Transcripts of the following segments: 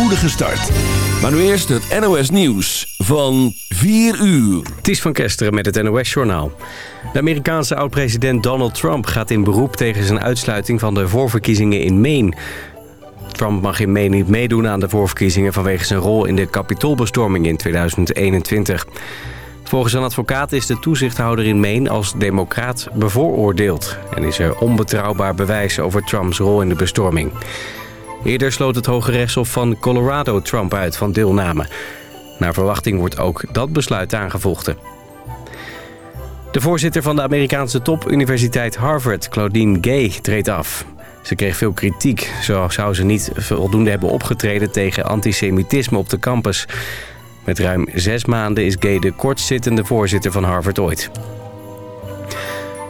spoedige start. Maar nu eerst het NOS Nieuws van 4 uur. Het is van Kesteren met het NOS Journaal. De Amerikaanse oud-president Donald Trump gaat in beroep tegen zijn uitsluiting van de voorverkiezingen in Maine. Trump mag in Maine niet meedoen aan de voorverkiezingen vanwege zijn rol in de kapitoolbestorming in 2021. Volgens een advocaat is de toezichthouder in Maine als democraat bevooroordeeld... en is er onbetrouwbaar bewijs over Trumps rol in de bestorming. Eerder sloot het Hoge Rechtshof van Colorado Trump uit van deelname. Naar verwachting wordt ook dat besluit aangevochten. De voorzitter van de Amerikaanse topuniversiteit Harvard, Claudine Gay, treedt af. Ze kreeg veel kritiek. Zo zou ze niet voldoende hebben opgetreden tegen antisemitisme op de campus. Met ruim zes maanden is Gay de kortzittende voorzitter van Harvard ooit.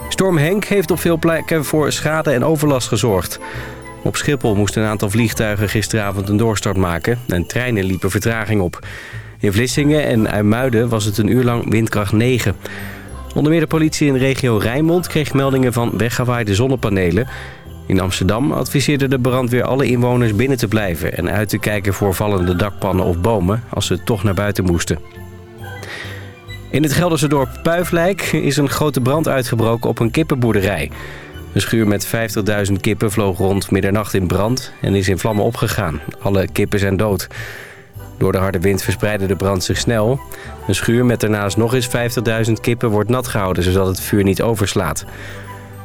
Storm Henk heeft op veel plekken voor schade en overlast gezorgd. Op Schiphol moesten een aantal vliegtuigen gisteravond een doorstart maken... en treinen liepen vertraging op. In Vlissingen en IJmuiden was het een uur lang windkracht 9. Onder meer de politie in regio Rijnmond kreeg meldingen van weggewaaide zonnepanelen. In Amsterdam adviseerde de brandweer alle inwoners binnen te blijven... en uit te kijken voor vallende dakpannen of bomen als ze toch naar buiten moesten. In het Gelderse dorp Puiflijk is een grote brand uitgebroken op een kippenboerderij... Een schuur met 50.000 kippen vloog rond middernacht in brand en is in vlammen opgegaan. Alle kippen zijn dood. Door de harde wind verspreidde de brand zich snel. Een schuur met daarnaast nog eens 50.000 kippen wordt nat gehouden... zodat het vuur niet overslaat.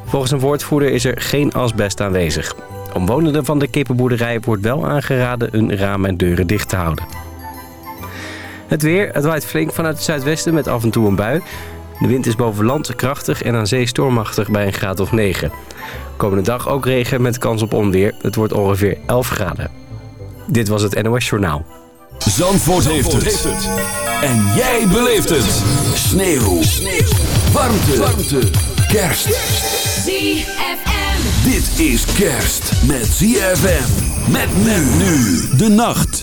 Volgens een woordvoerder is er geen asbest aanwezig. Omwonenden van de kippenboerderij wordt wel aangeraden hun ramen en deuren dicht te houden. Het weer, het waait flink vanuit het zuidwesten met af en toe een bui. De wind is boven land krachtig en aan zee stormachtig bij een graad of 9. Komende dag ook regen met kans op onweer. Het wordt ongeveer 11 graden. Dit was het NOS Journaal. Zandvoort, voorziet heeft, het. En jij beleeft het. Sneeuw. Sneeuw. Warmte. Warmte. Kerst. ZFM. Dit is kerst met ZFM. Met men nu. De nacht.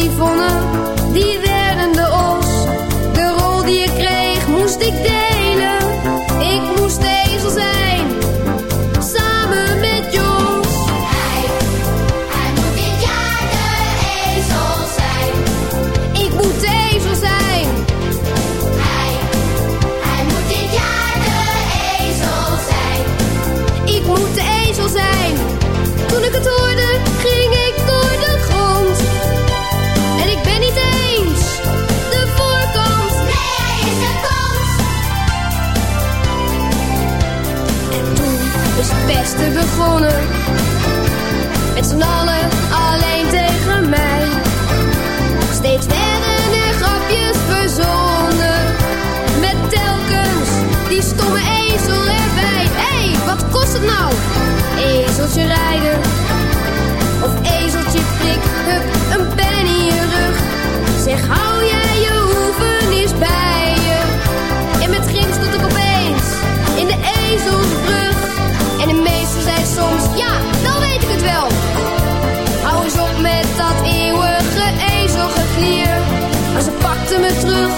niet vonden ezel erbij. Hé, hey, wat kost het nou? Ezeltje rijden. Of ezeltje prik, hup, een pen in je rug. Zeg, hou jij je hoeven is bij je. En met Grim stond ik opeens in de ezelsbrug. En de meesten zei soms, ja, dan weet ik het wel. Hou eens op met dat eeuwige ezelgevlier. Maar ze pakte me terug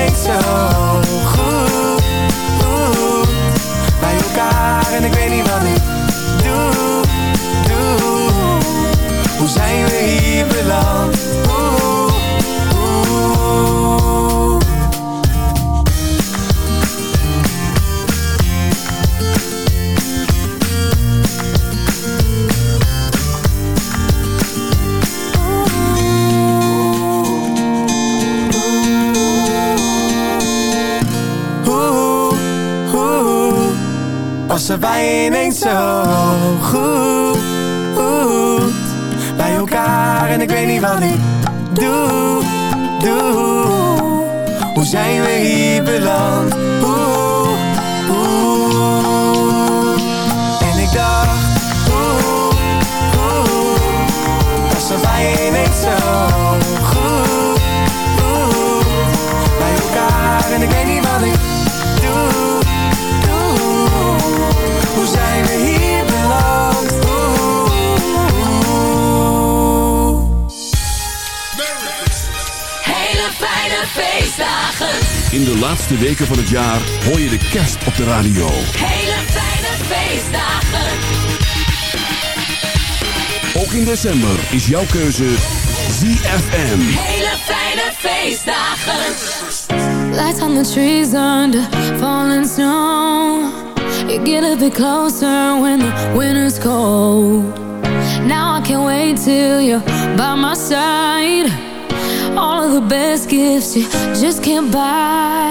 laatste weken van het jaar hoor je de kerst op de radio. Hele fijne feestdagen. Ook in december is jouw keuze ZFM. Hele fijne feestdagen. Lights on the trees under falling snow. You get a bit closer when the winter's cold. Now I can't wait till you're by my side. All of the best gifts you just can't buy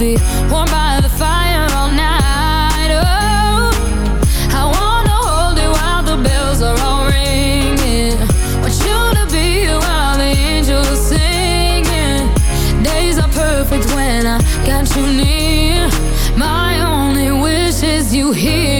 be warm by the fire all night. Oh, I wanna hold you while the bells are all ringing. Want you to be while the angels singing. Days are perfect when I got you near. My only wish is you here.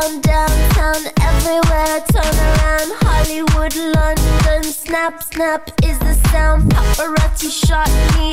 down, downtown, everywhere, turn around Hollywood, London, snap, snap is the sound Paparazzi shot me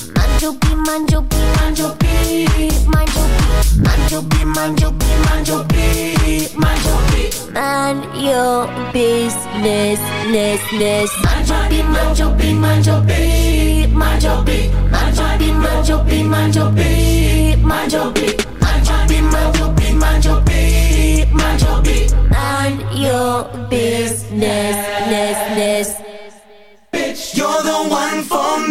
manjobi, manjobi, manjobi, manjobi, manjobi, manjobi, manjobi, man your business, ness, ness. Manjobi, manjobi, manjobi, manjobi, manjobi, manjobi, manjobi, manjobi, manjobi, manjobi, manjobi, manjobi, man your business, ness, ness. Bitch, you're the one for me.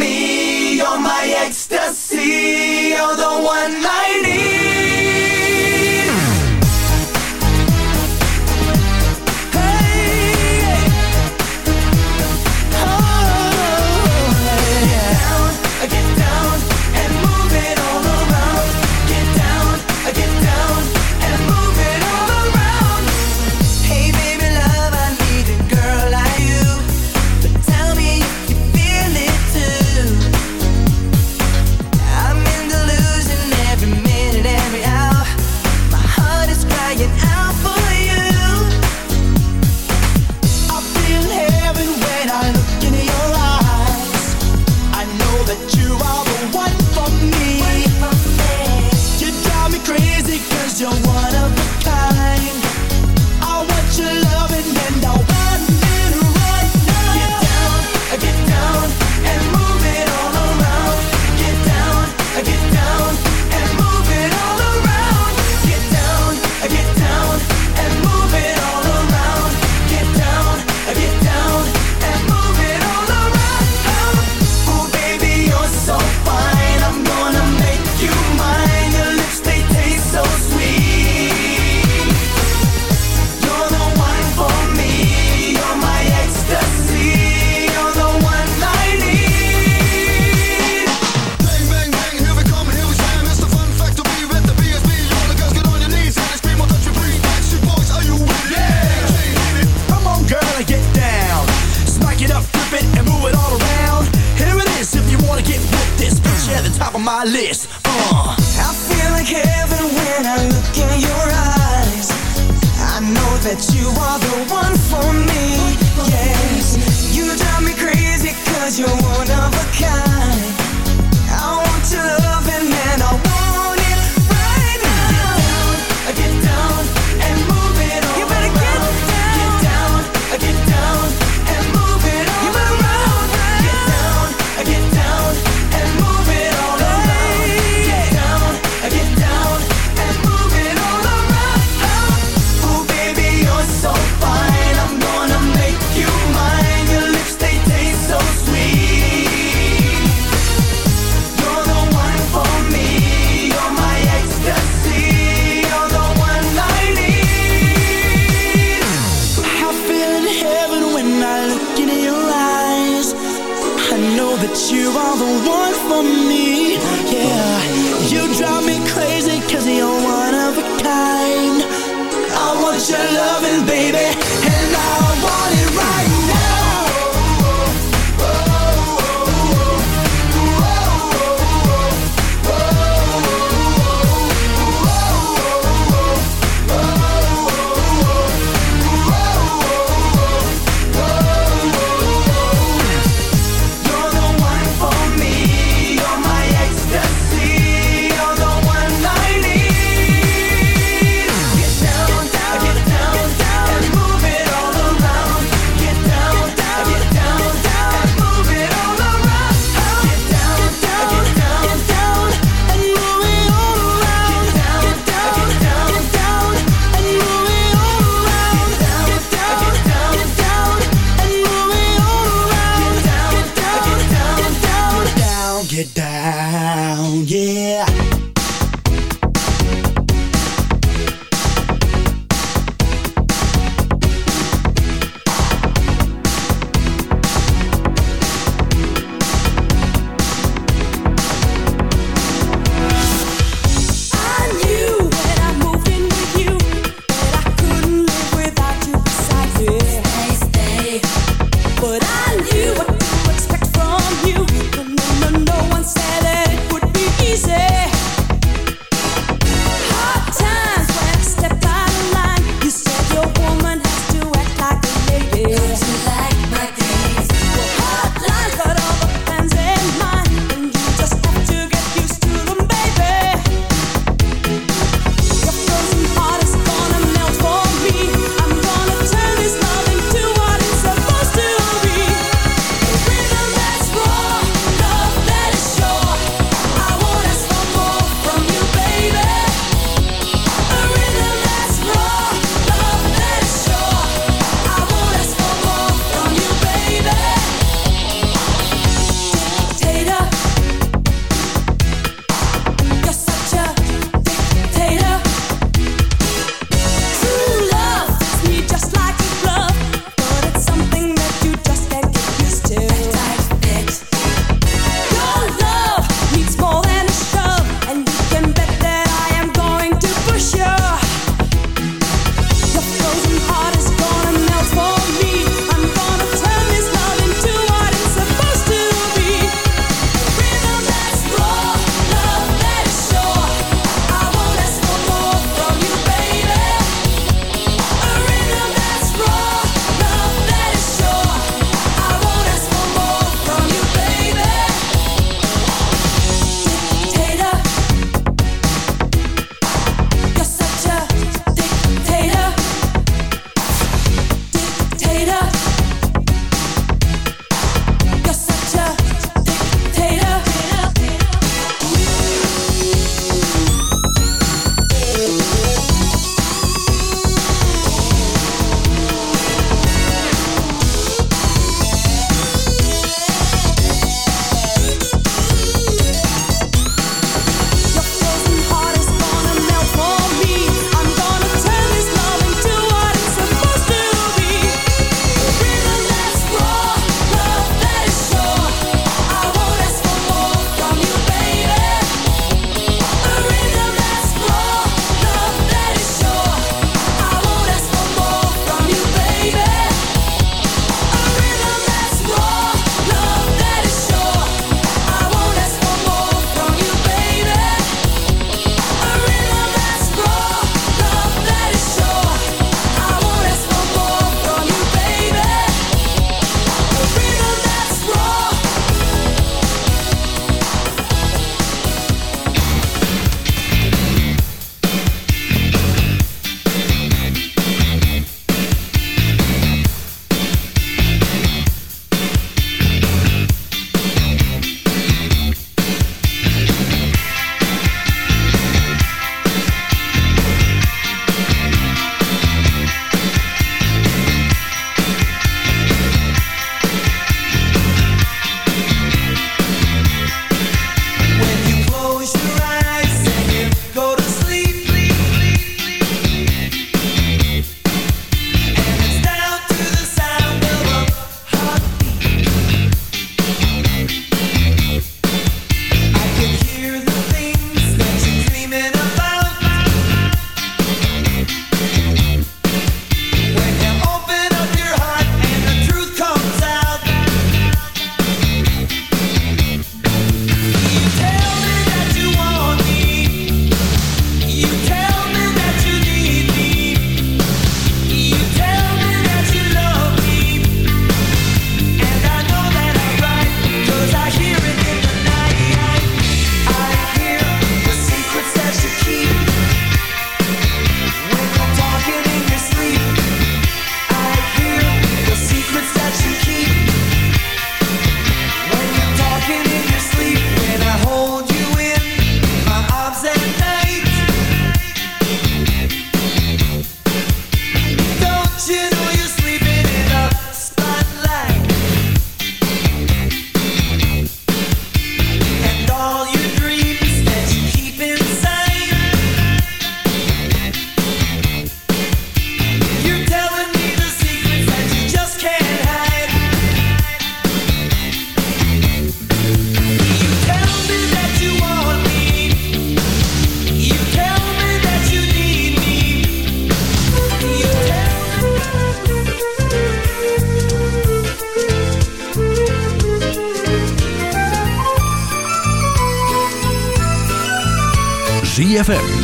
that you are the one for me get down, yeah.